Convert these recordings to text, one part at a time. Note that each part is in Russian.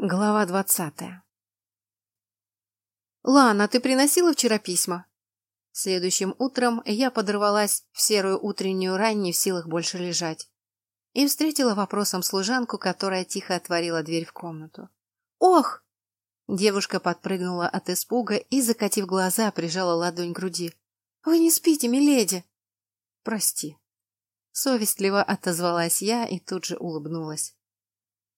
Глава двадцатая «Лана, ты приносила вчера письма?» Следующим утром я подорвалась в серую утреннюю рань, не в силах больше лежать. И встретила вопросом служанку, которая тихо отворила дверь в комнату. «Ох!» Девушка подпрыгнула от испуга и, закатив глаза, прижала ладонь к груди. «Вы не спите, миледи!» «Прости». Совестливо отозвалась я и тут же улыбнулась.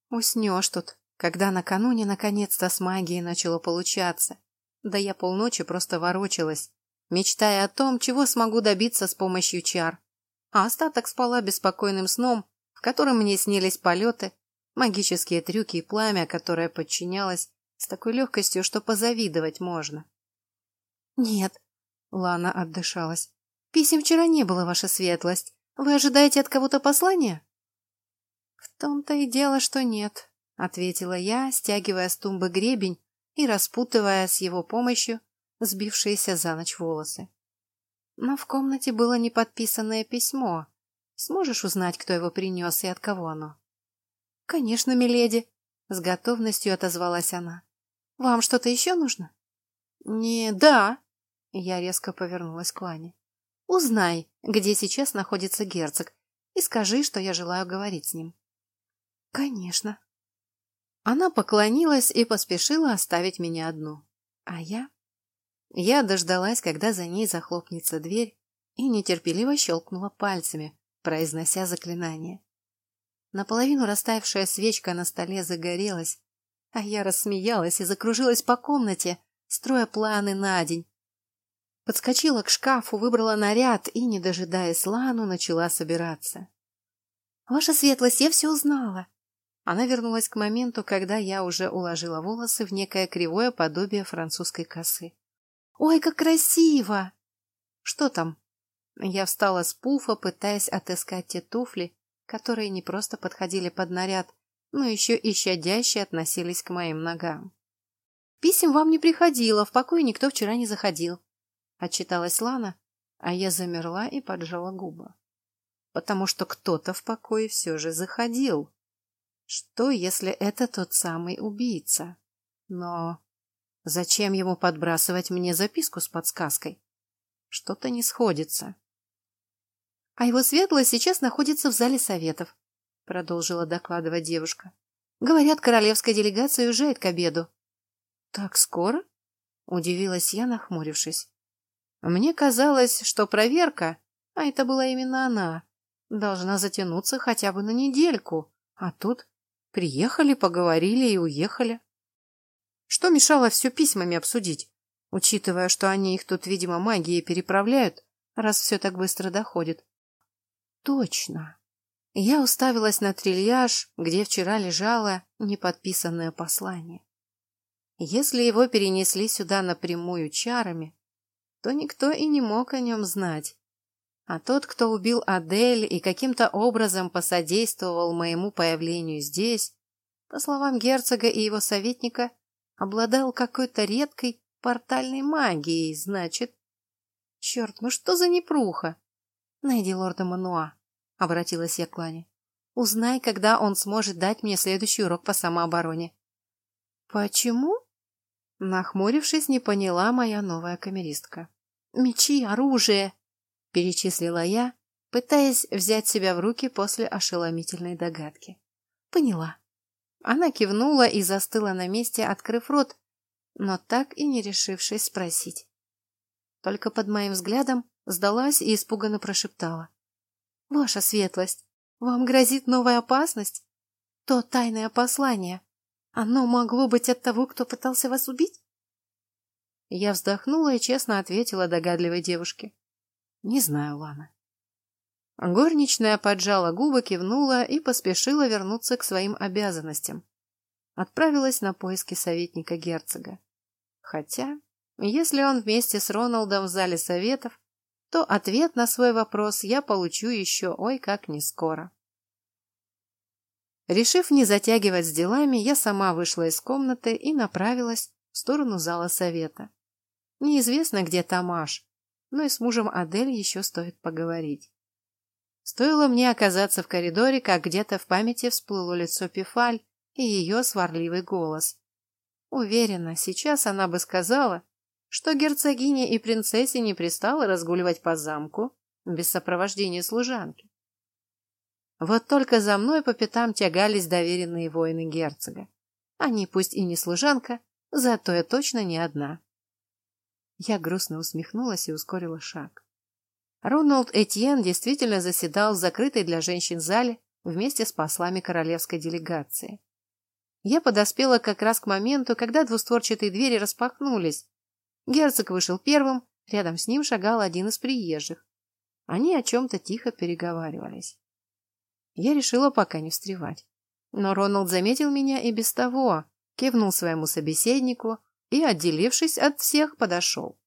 «Уснешь тут», когда накануне наконец-то с магией начало получаться. Да я полночи просто ворочалась, мечтая о том, чего смогу добиться с помощью чар. А остаток спала беспокойным сном, в котором мне снились полеты, магические трюки и пламя, которое подчинялось с такой легкостью, что позавидовать можно. «Нет», — Лана отдышалась, — «писем вчера не было, ваша светлость. Вы ожидаете от кого-то послания?» «В том-то и дело, что нет», ответила я, стягивая с тумбы гребень и распутывая с его помощью сбившиеся за ночь волосы. Но в комнате было неподписанное письмо. Сможешь узнать, кто его принес и от кого оно? — Конечно, миледи, — с готовностью отозвалась она. — Вам что-то еще нужно? — Не, да. Я резко повернулась к Лане. — Узнай, где сейчас находится герцог, и скажи, что я желаю говорить с ним. — Конечно, она поклонилась и поспешила оставить меня одну. А я? Я дождалась, когда за ней захлопнется дверь, и нетерпеливо щелкнула пальцами, произнося заклинание. Наполовину растаявшая свечка на столе загорелась, а я рассмеялась и закружилась по комнате, строя планы на день. Подскочила к шкафу, выбрала наряд и, не дожидаясь Лану, начала собираться. «Ваша светлость, я все узнала!» Она вернулась к моменту, когда я уже уложила волосы в некое кривое подобие французской косы. «Ой, как красиво!» «Что там?» Я встала с пуфа, пытаясь отыскать те туфли, которые не просто подходили под наряд, но еще и щадяще относились к моим ногам. «Писем вам не приходило, в покое никто вчера не заходил», — отчиталась Лана, а я замерла и поджала губы. «Потому что кто-то в покое все же заходил». Что, если это тот самый убийца? Но зачем ему подбрасывать мне записку с подсказкой? Что-то не сходится. А его светлость сейчас находится в зале советов, продолжила докладывать девушка. Говорят, королевская делегация уезжает к обеду. Так скоро? Удивилась я, нахмурившись. Мне казалось, что проверка, а это была именно она, должна затянуться хотя бы на недельку, а тут Приехали, поговорили и уехали. Что мешало все письмами обсудить, учитывая, что они их тут, видимо, магией переправляют, раз все так быстро доходит? Точно. Я уставилась на трильяж, где вчера лежало неподписанное послание. Если его перенесли сюда напрямую чарами, то никто и не мог о нем знать. А тот, кто убил Адель и каким-то образом посодействовал моему появлению здесь, по словам герцога и его советника, обладал какой-то редкой портальной магией, значит... Черт, ну что за непруха? Найди лорда Мануа, — обратилась я к Лане. Узнай, когда он сможет дать мне следующий урок по самообороне. Почему? Нахмурившись, не поняла моя новая камеристка. Мечи, оружие, перечислила я, пытаясь взять себя в руки после ошеломительной догадки. Поняла. Она кивнула и застыла на месте, открыв рот, но так и не решившись спросить. Только под моим взглядом сдалась и испуганно прошептала. «Ваша светлость, вам грозит новая опасность? То тайное послание. Оно могло быть от того, кто пытался вас убить?» Я вздохнула и честно ответила догадливой девушке. Не знаю, Лана. Горничная поджала губы, кивнула и поспешила вернуться к своим обязанностям. Отправилась на поиски советника герцога. Хотя, если он вместе с Роналдом в зале советов, то ответ на свой вопрос я получу еще ой как не скоро. Решив не затягивать с делами, я сама вышла из комнаты и направилась в сторону зала совета. Неизвестно, где Тамаш, но и с мужем Адель еще стоит поговорить. Стоило мне оказаться в коридоре, как где-то в памяти всплыло лицо Пифаль, и ее сварливый голос. Уверена, сейчас она бы сказала, что герцогине и принцессе не пристало разгуливать по замку без сопровождения служанки. Вот только за мной по пятам тягались доверенные воины герцога. Они пусть и не служанка, зато я точно не одна. Я грустно усмехнулась и ускорила шаг. Роналд Этьен действительно заседал в закрытой для женщин зале вместе с послами королевской делегации. Я подоспела как раз к моменту, когда двустворчатые двери распахнулись. Герцог вышел первым, рядом с ним шагал один из приезжих. Они о чем-то тихо переговаривались. Я решила пока не встревать. Но Роналд заметил меня и без того, кивнул своему собеседнику и, отделившись от всех, подошел.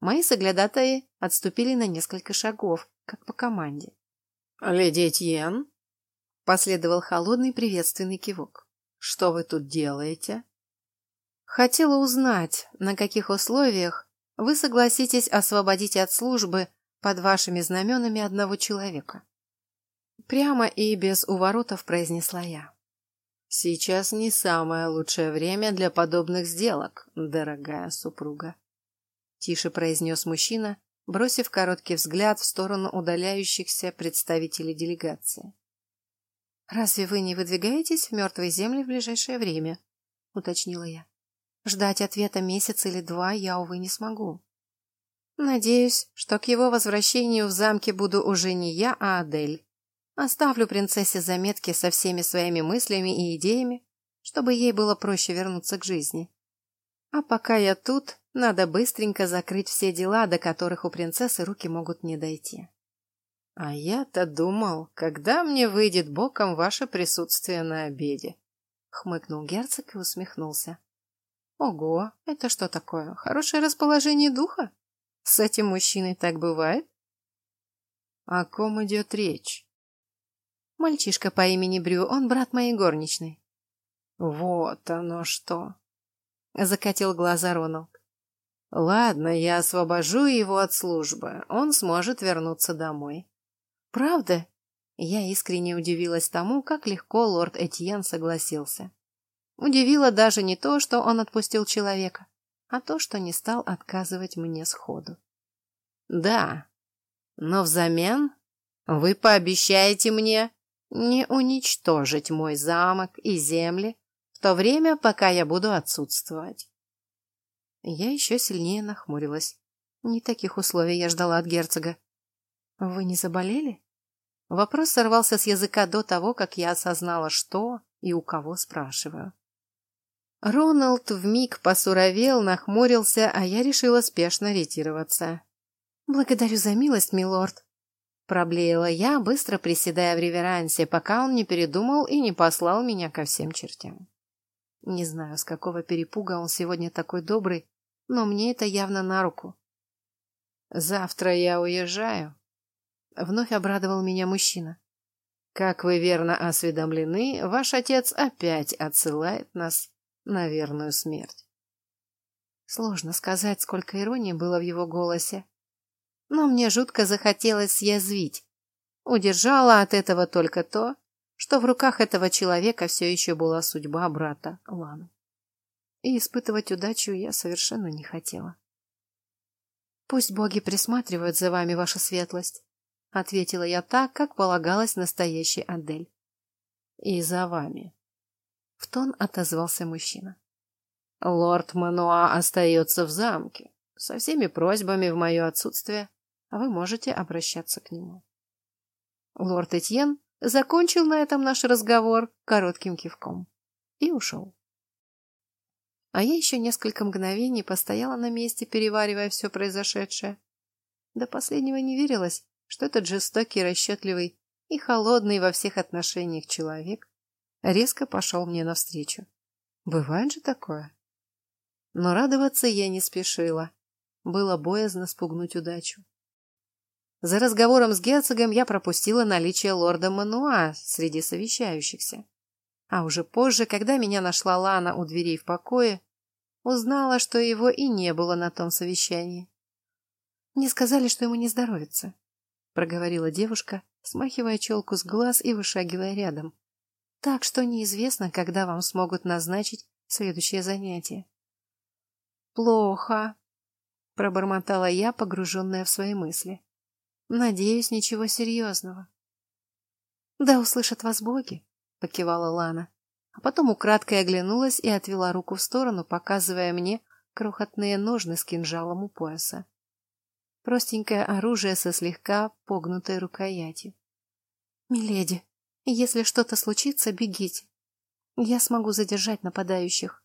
Мои соглядатаи отступили на несколько шагов, как по команде. «Леди Этьен?» Последовал холодный приветственный кивок. «Что вы тут делаете?» «Хотела узнать, на каких условиях вы согласитесь освободить от службы под вашими знаменами одного человека?» Прямо и без уворотов произнесла я. Сейчас не самое лучшее время для подобных сделок, дорогая супруга. Тише произнес мужчина, бросив короткий взгляд в сторону удаляющихся представителей делегации. «Разве вы не выдвигаетесь в мертвые земли в ближайшее время?» — уточнила я. «Ждать ответа месяц или два я, увы, не смогу. Надеюсь, что к его возвращению в замке буду уже не я, а Адель. Оставлю принцессе заметки со всеми своими мыслями и идеями, чтобы ей было проще вернуться к жизни. А пока я тут, надо быстренько закрыть все дела, до которых у принцессы руки могут не дойти. А я-то думал, когда мне выйдет боком ваше присутствие на обеде. Хмыкнул герцог и усмехнулся. Ого, это что такое? Хорошее расположение духа? С этим мужчиной так бывает? О ком идет речь? Мальчишка по имени Брю, он брат моей горничной. Вот оно что. Закатил глаза Роналд. Ладно, я освобожу его от службы. Он сможет вернуться домой. Правда? Я искренне удивилась тому, как легко лорд Этьен согласился. Удивило даже не то, что он отпустил человека, а то, что не стал отказывать мне сходу. Да, но взамен вы пообещаете мне не уничтожить мой замок и земли в то время, пока я буду отсутствовать. Я еще сильнее нахмурилась. Не таких условий я ждала от герцога. Вы не заболели? Вопрос сорвался с языка до того, как я осознала, что и у кого спрашиваю. Роналд вмиг посуровел, нахмурился, а я решила спешно ретироваться. «Благодарю за милость, милорд», Проблеяла я, быстро приседая в реверансе, пока он не передумал и не послал меня ко всем чертям. Не знаю, с какого перепуга он сегодня такой добрый, но мне это явно на руку. «Завтра я уезжаю», — вновь обрадовал меня мужчина. «Как вы верно осведомлены, ваш отец опять отсылает нас на верную смерть». Сложно сказать, сколько иронии было в его голосе но мне жутко захотелось съязвить. Удержала от этого только то, что в руках этого человека все еще была судьба брата Ланы. И испытывать удачу я совершенно не хотела. «Пусть боги присматривают за вами, ваша светлость», — ответила я так, как полагалось настоящей Адель. «И за вами», — в тон отозвался мужчина. «Лорд Мануа остается в замке, со всеми просьбами в мое отсутствие вы можете обращаться к нему. Лорд Этьен закончил на этом наш разговор коротким кивком и ушел. А я еще несколько мгновений постояла на месте, переваривая все произошедшее. До последнего не верилось, что этот жестокий, расчетливый и холодный во всех отношениях человек резко пошел мне навстречу. Бывает же такое. Но радоваться я не спешила. Было боязно спугнуть удачу. За разговором с герцогом я пропустила наличие лорда Мануа среди совещающихся. А уже позже, когда меня нашла Лана у дверей в покое, узнала, что его и не было на том совещании. «Мне сказали, что ему не здоровится», — проговорила девушка, смахивая челку с глаз и вышагивая рядом. Так что неизвестно, когда вам смогут назначить следующее занятие. Плохо, пробормотала я, погруженная в свои мысли. Надеюсь, ничего серьезного. Да услышат вас боги, покивала Лана, а потом украдкой оглянулась и отвела руку в сторону, показывая мне крохотные ножны с кинжалом у пояса. Простенькое оружие со слегка погнутой рукоятью. Миледи, если что-то случится, бегите. Я смогу задержать нападающих.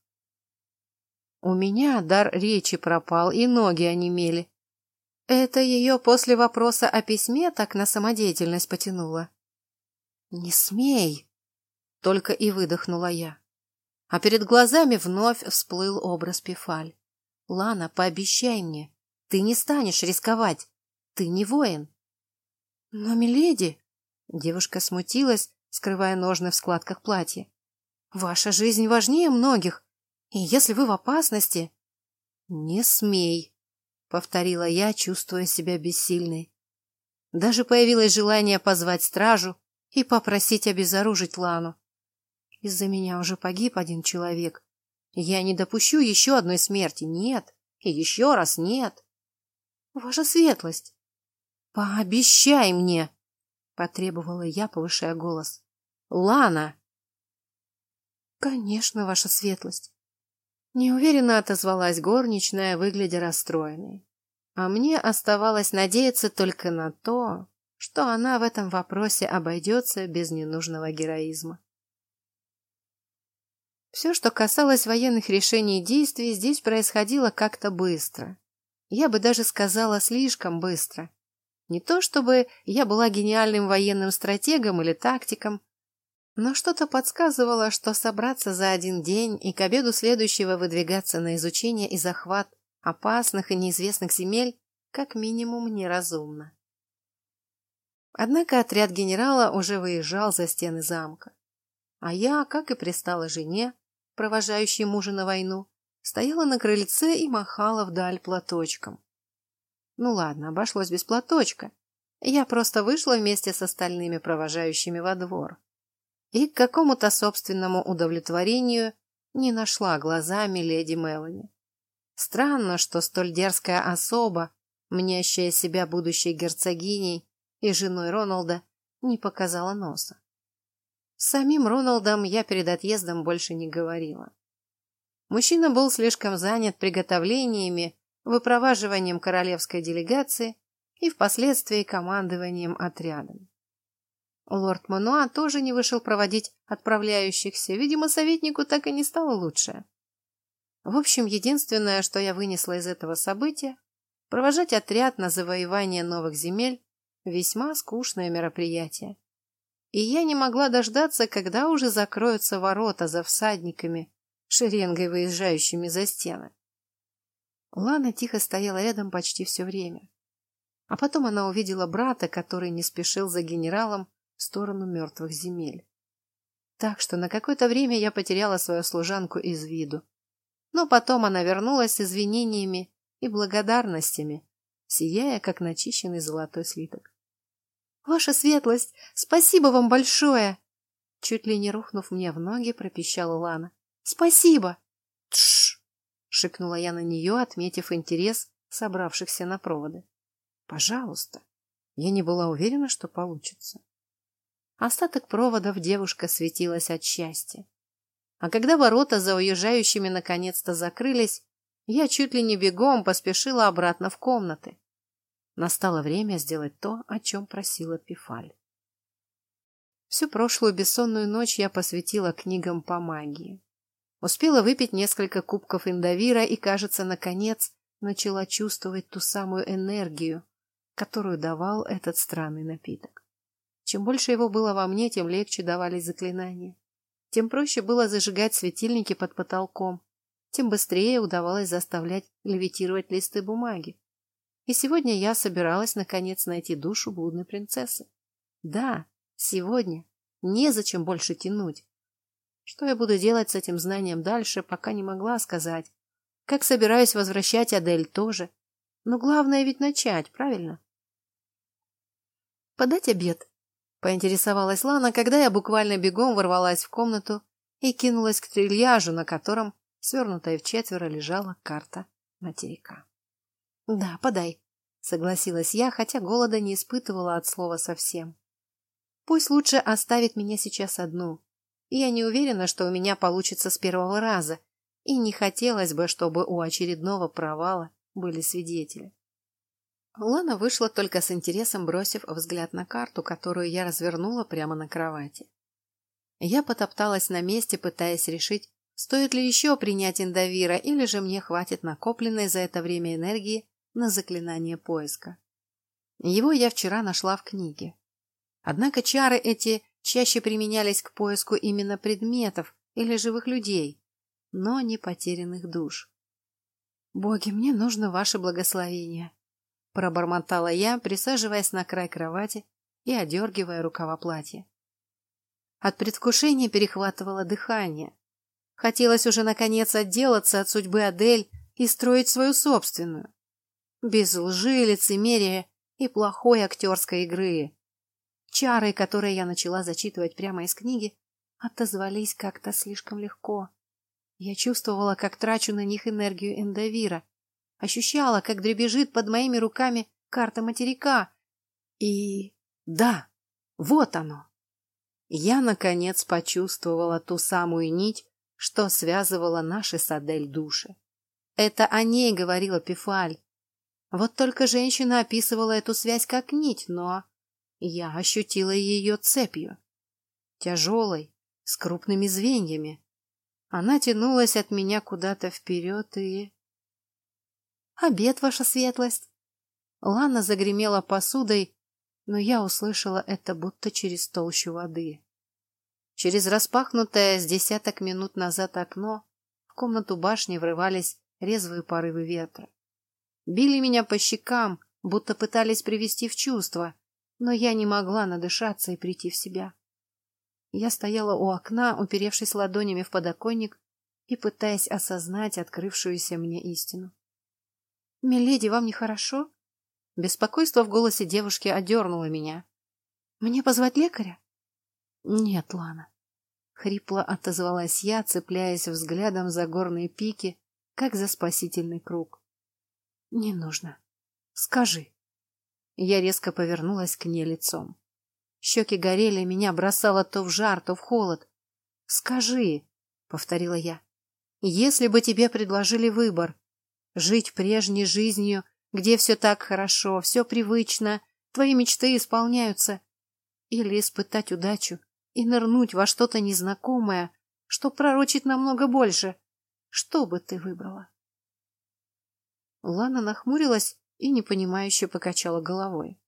У меня дар речи пропал, и ноги онемели. Это ее после вопроса о письме так на самодеятельность потянуло. «Не смей!» — только и выдохнула я. А перед глазами вновь всплыл образ Пифаль. «Лана, пообещай мне, ты не станешь рисковать. Ты не воин». «Но, миледи...» — девушка смутилась, скрывая ножны в складках платья. «Ваша жизнь важнее многих, и если вы в опасности...» «Не смей», — повторила я, чувствуя себя бессильной. Даже появилось желание позвать стражу и попросить обезоружить Лану. Из-за меня уже погиб один человек. Я не допущу еще одной смерти, нет. И еще раз нет. Ваша светлость, пообещай мне, потребовала я, повышая голос. Лана! Конечно, ваша светлость. Неуверенно отозвалась горничная, выглядя расстроенной. А мне оставалось надеяться только на то, что она в этом вопросе обойдется без ненужного героизма. Все, что касалось военных решений и действий, здесь происходило как-то быстро. Я бы даже сказала, слишком быстро. Не то чтобы я была гениальным военным стратегом или тактиком, но что-то подсказывало, что собраться за один день и к обеду следующего выдвигаться на изучение и захват опасных и неизвестных земель как минимум неразумно. Однако отряд генерала уже выезжал за стены замка. А я, как и пристала жене, провожающей мужа на войну, стояла на крыльце и махала вдаль платочком. Ну ладно, обошлось без платочка. Я просто вышла вместе с остальными провожающими во двор и к какому-то собственному удовлетворению не нашла глазами леди Мелани. Странно, что столь дерзкая особа, мнящая себя будущей герцогиней и женой Роналда, не показала носа. С самим Роналдом я перед отъездом больше не говорила. Мужчина был слишком занят приготовлениями, выпроваживанием королевской делегации и впоследствии командованием отрядом. Лорд Мануа тоже не вышел проводить отправляющихся. Видимо, советнику так и не стало лучше. В общем, единственное, что я вынесла из этого события, провожать отряд на завоевание новых земель – весьма скучное мероприятие. И я не могла дождаться, когда уже закроются ворота за всадниками, шеренгой выезжающими за стены. Лана тихо стояла рядом почти все время. А потом она увидела брата, который не спешил за генералом, в сторону мертвых земель. Так что на какое-то время я потеряла свою служанку из виду. Но потом она вернулась с извинениями и благодарностями, сияя, как начищенный золотой слиток. «Ваша светлость, спасибо вам большое!» Чуть ли не рухнув мне в ноги, пропищала Лана. «Спасибо!» «Тш!» — шикнула я на нее, отметив интерес собравшихся на проводы. «Пожалуйста!» Я не была уверена, что получится. Остаток проводов девушка светилась от счастья. А когда ворота за уезжающими наконец-то закрылись, я чуть ли не бегом поспешила обратно в комнаты. Настало время сделать то, о чем просила Пифаль. Всю прошлую бессонную ночь я посвятила книгам по магии. Успела выпить несколько кубков индовира и, кажется, наконец начала чувствовать ту самую энергию, которую давал этот странный напиток. Чем больше его было во мне, тем легче давались заклинания. Тем проще было зажигать светильники под потолком, тем быстрее удавалось заставлять левитировать листы бумаги. И сегодня я собиралась наконец найти душу блудной принцессы. Да, сегодня. Незачем больше тянуть. Что я буду делать с этим знанием дальше, пока не могла сказать. Как собираюсь возвращать Адель тоже. Но главное ведь начать, правильно? Подать обед Поинтересовалась Лана, когда я буквально бегом ворвалась в комнату и кинулась к трильяжу, на котором, свернутая в четверо, лежала карта материка. «Да, подай», — согласилась я, хотя голода не испытывала от слова совсем. «Пусть лучше оставит меня сейчас одну. Я не уверена, что у меня получится с первого раза, и не хотелось бы, чтобы у очередного провала были свидетели. Лана вышла только с интересом, бросив взгляд на карту, которую я развернула прямо на кровати. Я потопталась на месте, пытаясь решить, стоит ли еще принять индовира, или же мне хватит накопленной за это время энергии на заклинание поиска. Его я вчера нашла в книге. Однако чары эти чаще применялись к поиску именно предметов или живых людей, но не потерянных душ. «Боги, мне нужно ваше благословение», — пробормотала я, присаживаясь на край кровати и одергивая рукава платья. От предвкушения перехватывало дыхание. Хотелось уже наконец отделаться от судьбы Адель и строить свою собственную. Без лжи, лицемерия и плохой актерской игры. Чары, которые я начала зачитывать прямо из книги, отозвались как-то слишком легко. Я чувствовала, как трачу на них энергию эндовира, ощущала, как дребезжит под моими руками карта материка. И да, вот оно. Я, наконец, почувствовала ту самую нить, что связывала наши с Адель души. Это о ней говорила Пифаль. Вот только женщина описывала эту связь как нить, но я ощутила ее цепью. Тяжелой, с крупными звеньями. Она тянулась от меня куда-то вперед и... «Обед, ваша светлость!» Лана загремела посудой, но я услышала это будто через толщу воды. Через распахнутое с десяток минут назад окно в комнату башни врывались резвые порывы ветра. Били меня по щекам, будто пытались привести в чувство, но я не могла надышаться и прийти в себя. Я стояла у окна, уперевшись ладонями в подоконник и пытаясь осознать открывшуюся мне истину. «Миледи, вам нехорошо?» Беспокойство в голосе девушки одернуло меня. «Мне позвать лекаря?» «Нет, Лана». Хрипло отозвалась я, цепляясь взглядом за горные пики, как за спасительный круг. «Не нужно. Скажи». Я резко повернулась к ней лицом. Щеки горели, меня бросало то в жар, то в холод. «Скажи», — повторила я, — «если бы тебе предложили выбор, жить прежней жизнью, где все так хорошо, все привычно, твои мечты исполняются, или испытать удачу и нырнуть во что-то незнакомое, что пророчит намного больше, что бы ты выбрала?» Лана нахмурилась и непонимающе покачала головой.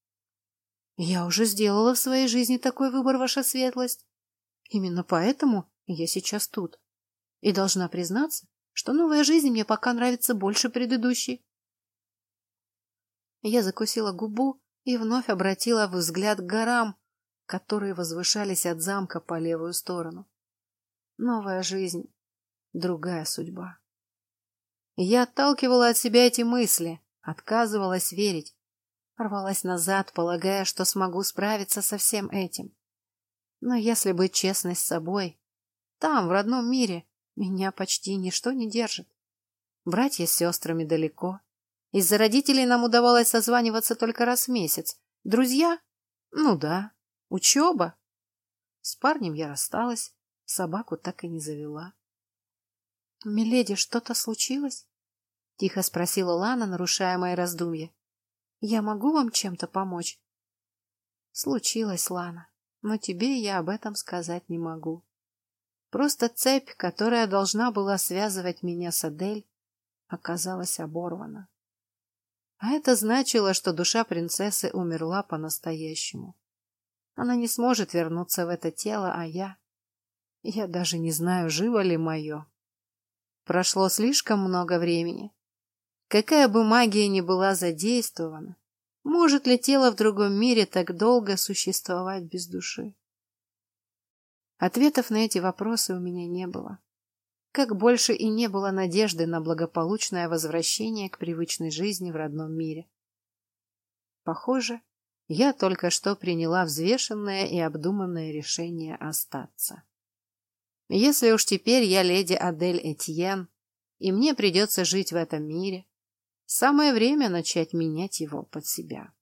Я уже сделала в своей жизни такой выбор, ваша светлость. Именно поэтому я сейчас тут. И должна признаться, что новая жизнь мне пока нравится больше предыдущей. Я закусила губу и вновь обратила взгляд к горам, которые возвышались от замка по левую сторону. Новая жизнь, другая судьба. Я отталкивала от себя эти мысли, отказывалась верить, рвалась назад, полагая, что смогу справиться со всем этим. Но если быть честной с собой, там, в родном мире, меня почти ничто не держит. Братья с сестрами далеко. Из-за родителей нам удавалось созваниваться только раз в месяц. Друзья? Ну да. Учеба? С парнем я рассталась, собаку так и не завела. — Миледи, что-то случилось? — тихо спросила Лана, нарушая мои раздумья. Я могу вам чем-то помочь? Случилось, Лана, но тебе я об этом сказать не могу. Просто цепь, которая должна была связывать меня с Адель, оказалась оборвана. А это значило, что душа принцессы умерла по-настоящему. Она не сможет вернуться в это тело, а я... Я даже не знаю, живо ли мое. Прошло слишком много времени. Какая бы магия ни была задействована, может ли тело в другом мире так долго существовать без души? Ответов на эти вопросы у меня не было. Как больше и не было надежды на благополучное возвращение к привычной жизни в родном мире. Похоже, Я только что приняла взвешенное и обдуманное решение остаться. Если уж теперь я леди Адель Этьен, и мне придется жить в этом мире, самое время начать менять его под себя.